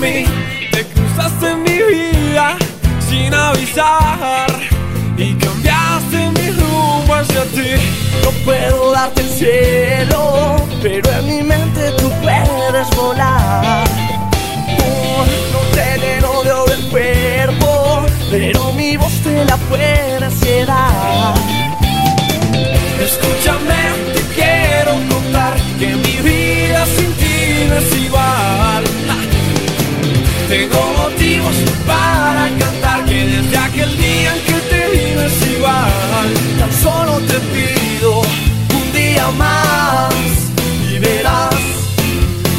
mí. Te cruzaste en mi vida sin avisar y cambiaste mi rumbo hacia ti. No puedo darte el cielo, pero en mi mente tú puedes volar. Oh, no te lleno de oro el cuerpo, pero mi voz te la puedes motivos para cantar que desde aquel día en que te vi no es igual. Tan solo te pido un día más y verás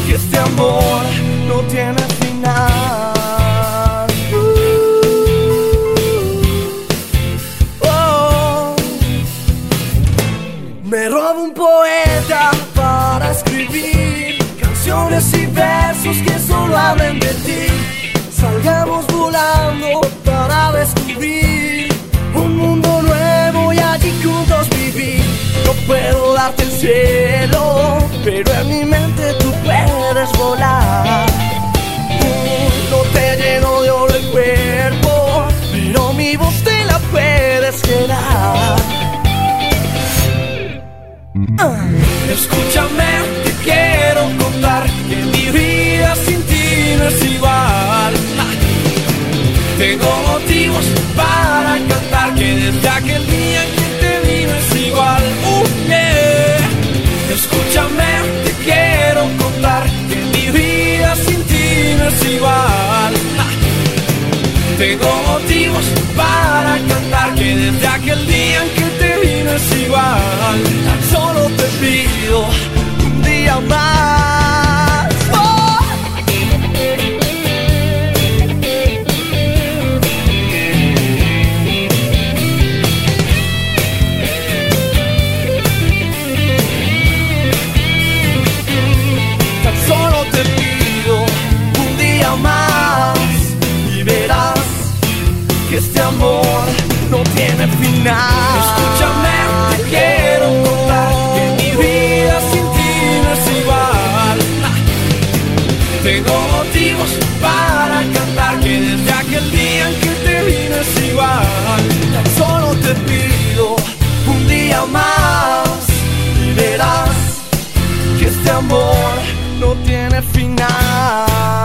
que este amor no tiene final. Uh, oh. Me robo un poeta para escribir canciones y versos que solo hablen de ti. Salgamos volando para descubrir un mundo nuevo y allí juntos vivir. No puedo darte el cielo, pero en mi mente tú puedes volar. No te lleno de oro el cuerpo, pero mi voz te la puedes quedar. Escúchame, te quiero contar que mi vida sin ti no es igual. Que desde aquel día en que te vi no es igual. Uh. Escúchame, te quiero contar que mi vida sin ti no es igual. Tengo motivos para cantar que desde aquel día en que te vi no es igual. Tan solo te pido tiene final.